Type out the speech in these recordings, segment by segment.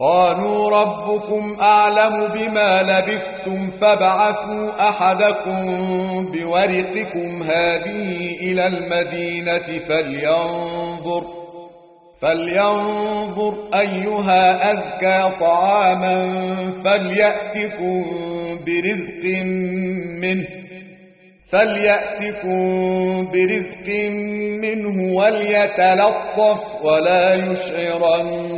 قالوا ربكم أعلم بما لبثتم فابعثوا أحدكم بورقكم هذه إلى المدينة فلينظر فلينظر أيها أذكى طعاما فليأتكم برزق منه فليأتكم برزق منه وليتلطف ولا يشعرن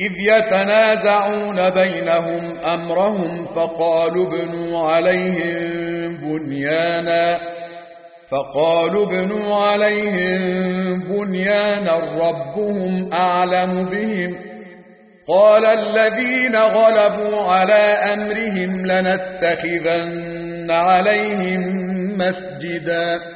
إذ يتنازعون بينهم أمرهم فقالوا ابنوا عليهم بنيانا فقالوا ابنوا عليهم بنيانا ربهم أعلم بهم قال الذين غلبوا على أمرهم لنتخذن عليهم مسجدا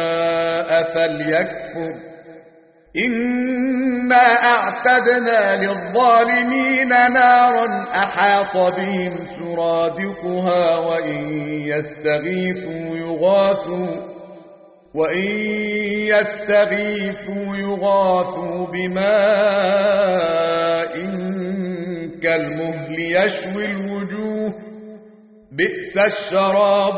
فليكفر إنا أعتدنا للظالمين نارا أحاط بهم سرادقها وإن يستغيثوا يغاثوا وإن يستغيثوا يغاثوا بماء كالمهل يشوي الوجوه. بئس الشراب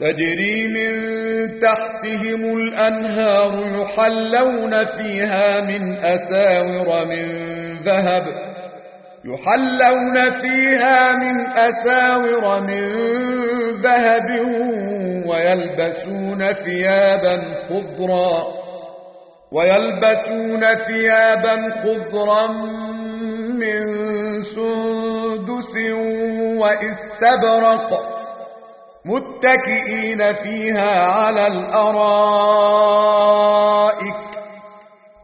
تجري من تحتهم الأنهار يحلون فيها من أساور من ذهب يحلون فيها من أساور من ذهب ويلبسون ثيابا خضرا ويلبسون ثيابا خضرا من سندس وإستبرق. متكئين فيها على الأرائك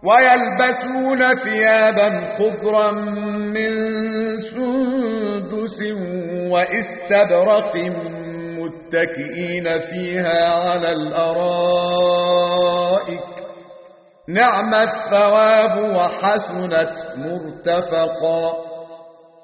ويلبسون ثيابا خضرا من سندس واستبرق متكئين فيها على الأرائك نعم الثواب وحسنت مرتفقا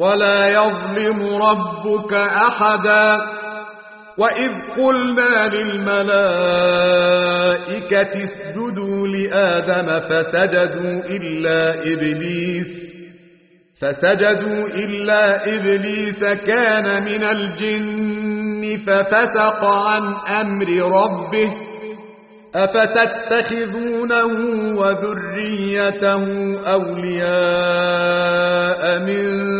ولا يظلم ربك أحدا. وإذ قلنا للملائكة اسجدوا لآدم فسجدوا إلا إبليس فسجدوا إلا إبليس كان من الجن ففسق عن أمر ربه أفتتخذونه وذريته أولياء من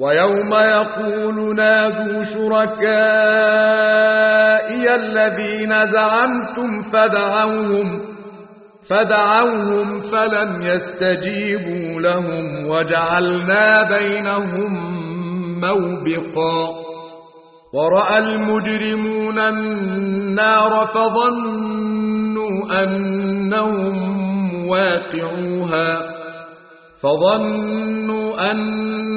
ويوم يقول نادوا شركائي الذين زعمتم فدعوهم فدعوهم فلم يستجيبوا لهم وجعلنا بينهم موبقا. ورأى المجرمون النار فظنوا أنهم واقعوها فظنوا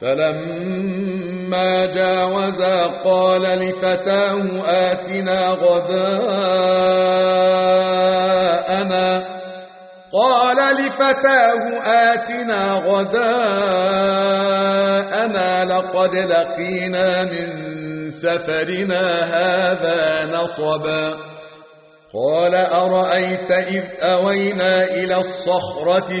فلما جاوزا قال لفتاه آتنا غداءنا قال لفتاه آتنا غداءنا لقد لقينا من سفرنا هذا نصبا. قال أرأيت إذ أوينا إلى الصخرة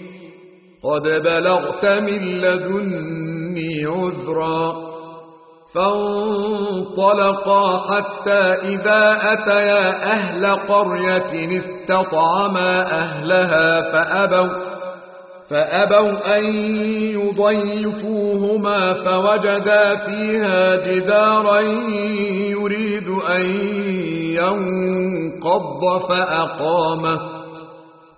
قد بلغت من لدني عذرا فانطلقا حتى إذا أتيا أهل قرية استطعما أهلها فأبوا فأبوا أن يضيفوهما فوجدا فيها جدارا يريد أن ينقض فأقامه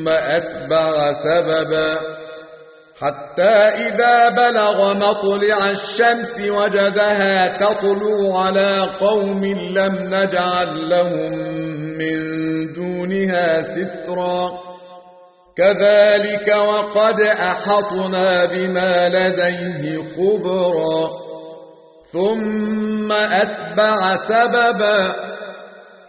ثم أتبع سببا. حتى إذا بلغ مطلع الشمس وجدها تطلع على قوم لم نجعل لهم من دونها سترا. كذلك وقد أحطنا بما لديه خبرا. ثم أتبع سببا.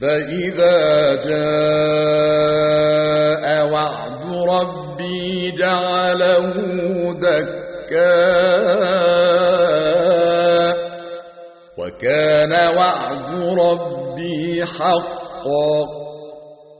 فإذا جاء وعد ربي جعله دكا وكان وعد ربي حقا.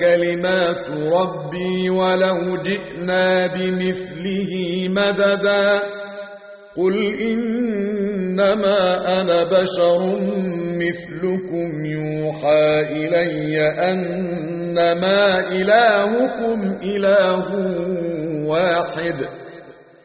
كلمات ربي ولو جئنا بمثله مددا قل إنما أنا بشر مثلكم يوحى إلي أنما إلهكم إله واحد